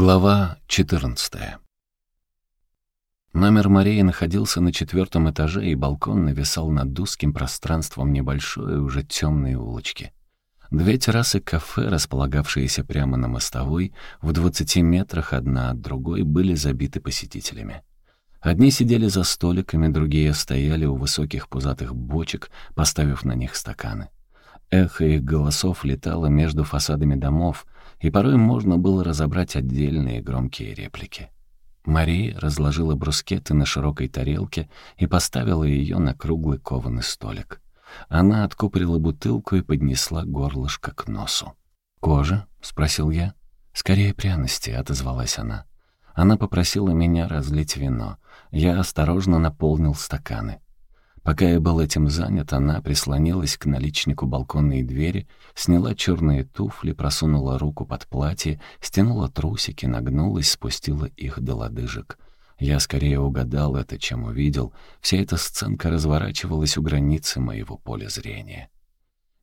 Глава 14 Номер Марии находился на четвертом этаже, и балкон нависал над узким пространством небольшой, уже темной улочки. Две террасы кафе, располагавшиеся прямо на мостовой, в двадцати метрах одна от другой, были забиты посетителями. Одни сидели за столиками, другие стояли у высоких пузатых бочек, поставив на них стаканы. Эхо их голосов летало между фасадами домов — и порой можно было разобрать отдельные громкие реплики. Мария разложила брускеты на широкой тарелке и поставила ее на круглый кованый столик. Она откупорила бутылку и поднесла горлышко к носу. «Кожа?» — спросил я. «Скорее пряности», — отозвалась она. Она попросила меня разлить вино. Я осторожно наполнил стаканы. Пока я был этим занят, она прислонилась к наличнику балконной двери, сняла черные туфли, просунула руку под платье, стянула трусики, нагнулась, спустила их до лодыжек. Я скорее угадал это, чем увидел. Вся эта сценка разворачивалась у границы моего поля зрения.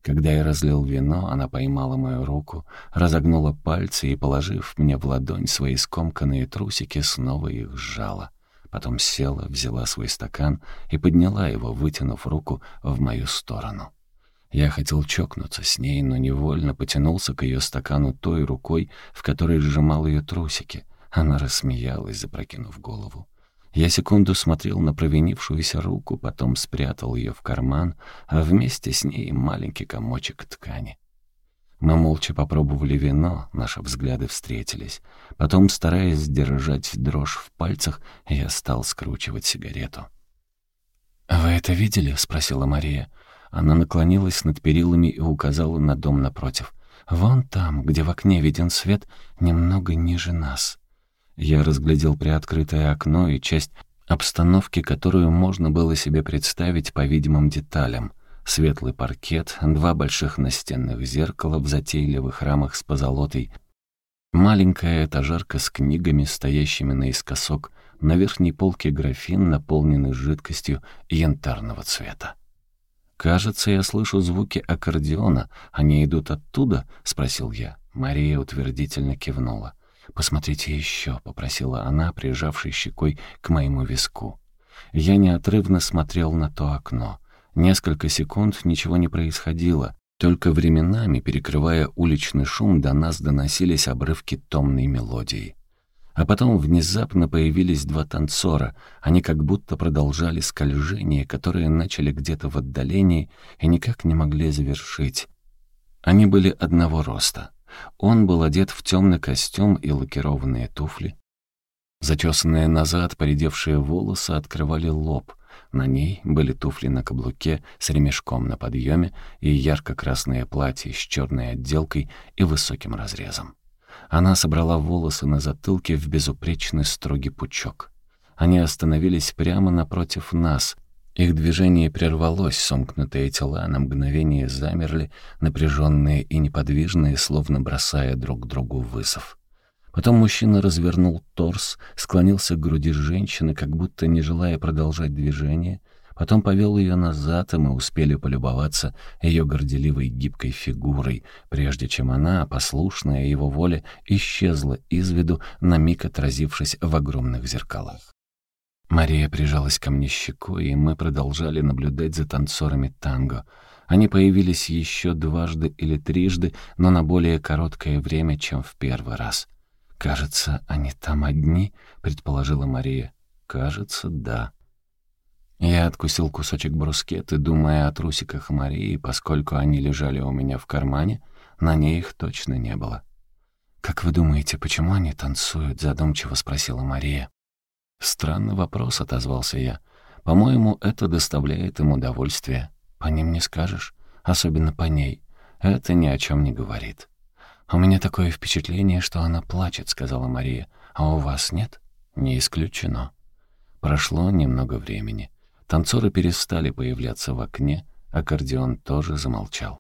Когда я разлил вино, она поймала мою руку, разогнула пальцы и, положив мне в ладонь свои скомканные трусики, снова их сжала. Потом села, взяла свой стакан и подняла его, вытянув руку в мою сторону. Я хотел чокнуться с ней, но невольно потянулся к ее стакану той рукой, в которой сжимал ее трусики. Она рассмеялась, запрокинув голову. Я секунду смотрел на провинившуюся руку, потом спрятал ее в карман, а вместе с ней маленький комочек ткани. Мы молча попробовали вино, наши взгляды встретились. Потом, стараясь сдержать дрожь в пальцах, я стал скручивать сигарету. «Вы это видели?» — спросила Мария. Она наклонилась над перилами и указала на дом напротив. «Вон там, где в окне виден свет, немного ниже нас». Я разглядел приоткрытое окно и часть обстановки, которую можно было себе представить по видимым деталям — Светлый паркет, два больших настенных зеркала в затейливых рамах с позолотой, маленькая этажерка с книгами, стоящими наискосок, на верхней полке графин, наполненный жидкостью янтарного цвета. «Кажется, я слышу звуки аккордеона. Они идут оттуда?» — спросил я. Мария утвердительно кивнула. «Посмотрите еще», — попросила она, прижавшей щекой к моему виску. Я неотрывно смотрел на то окно. Несколько секунд ничего не происходило, только временами, перекрывая уличный шум, до нас доносились обрывки томной мелодии. А потом внезапно появились два танцора. Они как будто продолжали скольжение, которое начали где-то в отдалении и никак не могли завершить. Они были одного роста. Он был одет в темный костюм и лакированные туфли. Зачесанные назад поредевшие волосы открывали лоб — на ней были туфли на каблуке с ремешком на подъеме и ярко-красное платье с черной отделкой и высоким разрезом. Она собрала волосы на затылке в безупречный строгий пучок. Они остановились прямо напротив нас. Их движение прервалось, сомкнутые тела на мгновение замерли, напряженные и неподвижные, словно бросая друг другу вызов. Потом мужчина развернул торс, склонился к груди женщины, как будто не желая продолжать движение, потом повел ее назад, и мы успели полюбоваться ее горделивой гибкой фигурой, прежде чем она, послушная его воле, исчезла из виду, на миг отразившись в огромных зеркалах. Мария прижалась ко мне щекой, и мы продолжали наблюдать за танцорами танго. Они появились еще дважды или трижды, но на более короткое время, чем в первый раз — «Кажется, они там одни», — предположила Мария. «Кажется, да». Я откусил кусочек брускеты, думая о трусиках Марии, поскольку они лежали у меня в кармане, на ней их точно не было. «Как вы думаете, почему они танцуют?» — задумчиво спросила Мария. «Странный вопрос», — отозвался я. «По-моему, это доставляет им удовольствие. По ним не скажешь, особенно по ней. Это ни о чем не говорит». «У меня такое впечатление, что она плачет», — сказала Мария. «А у вас нет?» «Не исключено». Прошло немного времени. Танцоры перестали появляться в окне, аккордеон тоже замолчал.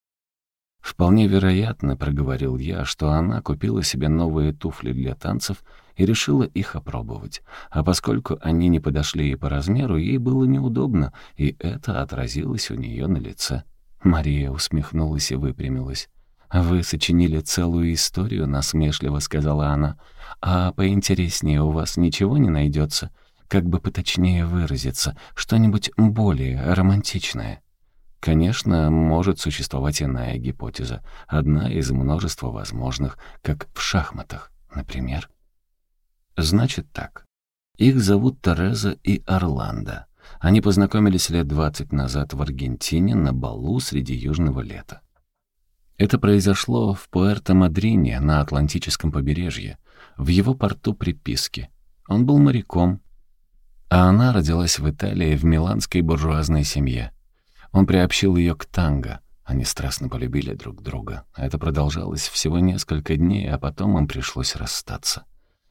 «Вполне вероятно», — проговорил я, что она купила себе новые туфли для танцев и решила их опробовать. А поскольку они не подошли ей по размеру, ей было неудобно, и это отразилось у нее на лице. Мария усмехнулась и выпрямилась. «Вы сочинили целую историю», — насмешливо сказала она. «А поинтереснее у вас ничего не найдется? Как бы поточнее выразиться, что-нибудь более романтичное?» Конечно, может существовать иная гипотеза, одна из множества возможных, как в шахматах, например. Значит так. Их зовут Тереза и Орландо. Они познакомились лет двадцать назад в Аргентине на балу среди южного лета. Это произошло в Пуэрто-Мадрине на Атлантическом побережье, в его порту приписки. Он был моряком, а она родилась в Италии в миланской буржуазной семье. Он приобщил ее к танго. Они страстно полюбили друг друга. Это продолжалось всего несколько дней, а потом им пришлось расстаться.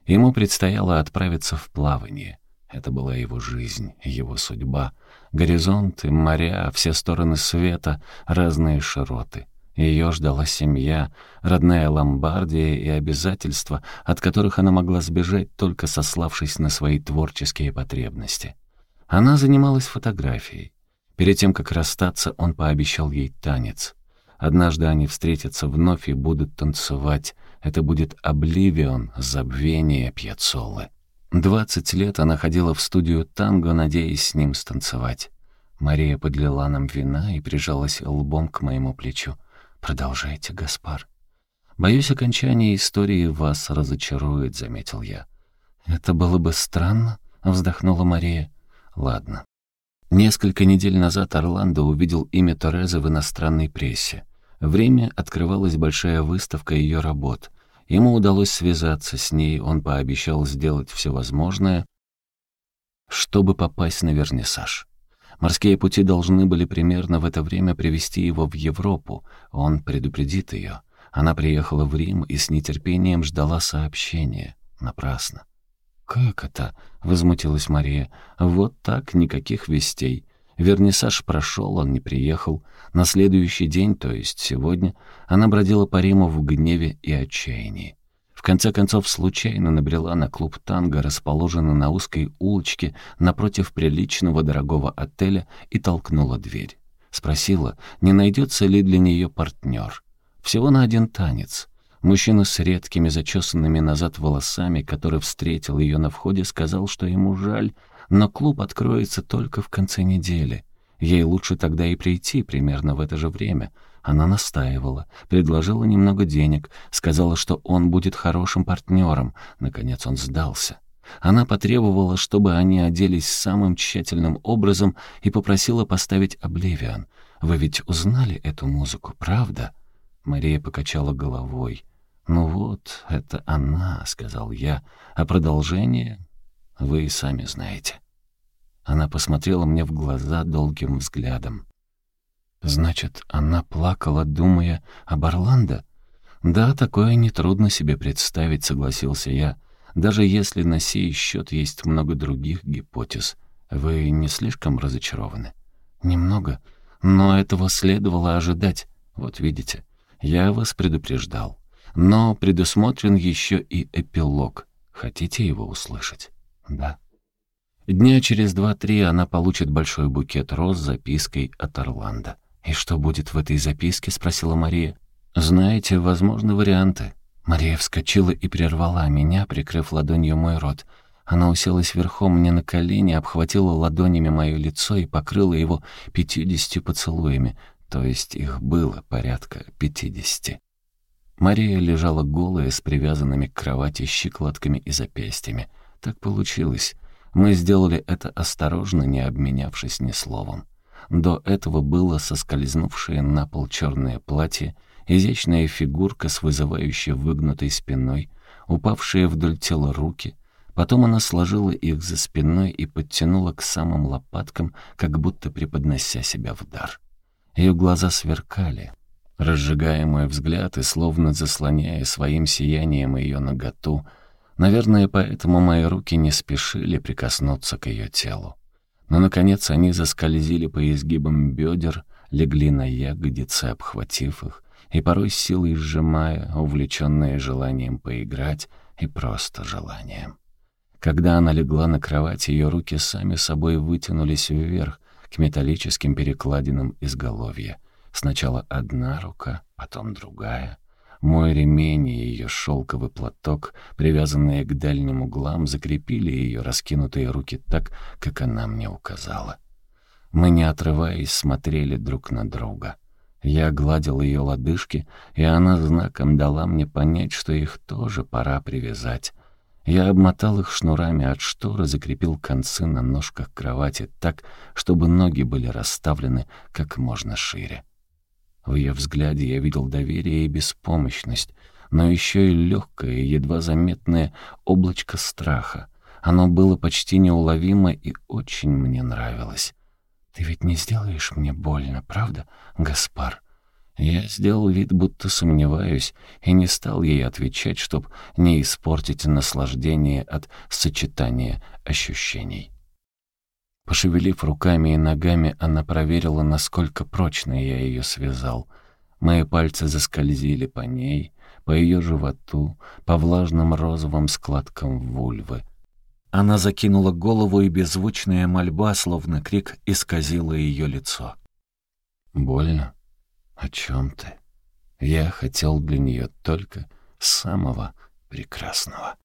Ему предстояло отправиться в плавание. Это была его жизнь, его судьба. Горизонты, моря, все стороны света, разные широты. Ее ждала семья, родная Ломбардия и обязательства, от которых она могла сбежать, только сославшись на свои творческие потребности. Она занималась фотографией. Перед тем, как расстаться, он пообещал ей танец. Однажды они встретятся вновь и будут танцевать. Это будет «Обливион», «Забвение» Пьяцоллы. Двадцать лет она ходила в студию танго, надеясь с ним станцевать. Мария подлила нам вина и прижалась лбом к моему плечу. «Продолжайте, Гаспар». «Боюсь, окончание истории вас разочарует», — заметил я. «Это было бы странно», — вздохнула Мария. «Ладно, Несколько недель назад Орландо увидел имя Торезы в иностранной прессе. Время открывалась большая выставка ее работ. Ему удалось связаться с ней, он пообещал сделать все возможное, чтобы попасть на вернисаж. Морские пути должны были примерно в это время привести его в Европу. Он предупредит ее. Она приехала в Рим и с нетерпением ждала сообщения. Напрасно. «Как это?» — возмутилась Мария. «Вот так, никаких вестей. Вернисаж прошел, он не приехал. На следующий день, то есть сегодня, она бродила по Риму в гневе и отчаянии. Конце концов, случайно набрела на клуб танго, расположенный на узкой улочке напротив приличного дорогого отеля, и толкнула дверь. Спросила, не найдется ли для нее партнер. Всего на один танец — Мужчина с редкими зачесанными назад волосами, который встретил ее на входе, сказал, что ему жаль, но клуб откроется только в конце недели. Ей лучше тогда и прийти примерно в это же время. Она настаивала, предложила немного денег, сказала, что он будет хорошим партнером. Наконец он сдался. Она потребовала, чтобы они оделись самым тщательным образом и попросила поставить «Обливион». «Вы ведь узнали эту музыку, правда?» Мария покачала головой. «Ну вот, это она», — сказал я, — «а продолжение вы и сами знаете». Она посмотрела мне в глаза долгим взглядом. «Значит, она плакала, думая об Орландо?» «Да, такое нетрудно себе представить», — согласился я, «даже если на сей счет есть много других гипотез. Вы не слишком разочарованы?» «Немного, но этого следовало ожидать. Вот видите, я вас предупреждал». Но предусмотрен еще и эпилог. Хотите его услышать? Да. Дня через два-три она получит большой букет роз с запиской от Орландо. «И что будет в этой записке?» — спросила Мария. «Знаете, возможны варианты». Мария вскочила и прервала меня, прикрыв ладонью мой рот. Она уселась верхом мне на колени, обхватила ладонями мое лицо и покрыла его пятьюдесятью поцелуями, то есть их было порядка пятидесяти. Мария лежала голая, с привязанными к кровати щиколотками и запястьями. Так получилось. Мы сделали это осторожно, не обменявшись ни словом. До этого было соскользнувшее на пол черное платье, изящная фигурка с вызывающей выгнутой спиной, упавшие вдоль тела руки. Потом она сложила их за спиной и подтянула к самым лопаткам, как будто преподнося себя в дар. Ее глаза сверкали — разжигая мой взгляд и словно заслоняя своим сиянием ее наготу. Наверное, поэтому мои руки не спешили прикоснуться к ее телу. Но, наконец, они заскользили по изгибам бедер, легли на ягодицы, обхватив их, и порой силой сжимая, увлеченные желанием поиграть и просто желанием. Когда она легла на кровать, ее руки сами собой вытянулись вверх к металлическим перекладинам изголовья — Сначала одна рука, потом другая. Мой ремень и ее шелковый платок, привязанные к дальним углам, закрепили ее раскинутые руки так, как она мне указала. Мы, не отрываясь, смотрели друг на друга. Я гладил ее лодыжки, и она знаком дала мне понять, что их тоже пора привязать. Я обмотал их шнурами от шторы, закрепил концы на ножках кровати так, чтобы ноги были расставлены как можно шире. В ее взгляде я видел доверие и беспомощность, но еще и легкое, едва заметное облачко страха. Оно было почти неуловимо и очень мне нравилось. «Ты ведь не сделаешь мне больно, правда, Гаспар?» Я сделал вид, будто сомневаюсь, и не стал ей отвечать, чтобы не испортить наслаждение от сочетания ощущений. Пошевелив руками и ногами, она проверила, насколько прочно я ее связал. Мои пальцы заскользили по ней, по ее животу, по влажным розовым складкам вульвы. Она закинула голову, и беззвучная мольба, словно крик, исказила ее лицо. «Больно?» «О чем ты?» Я хотел для нее только самого прекрасного.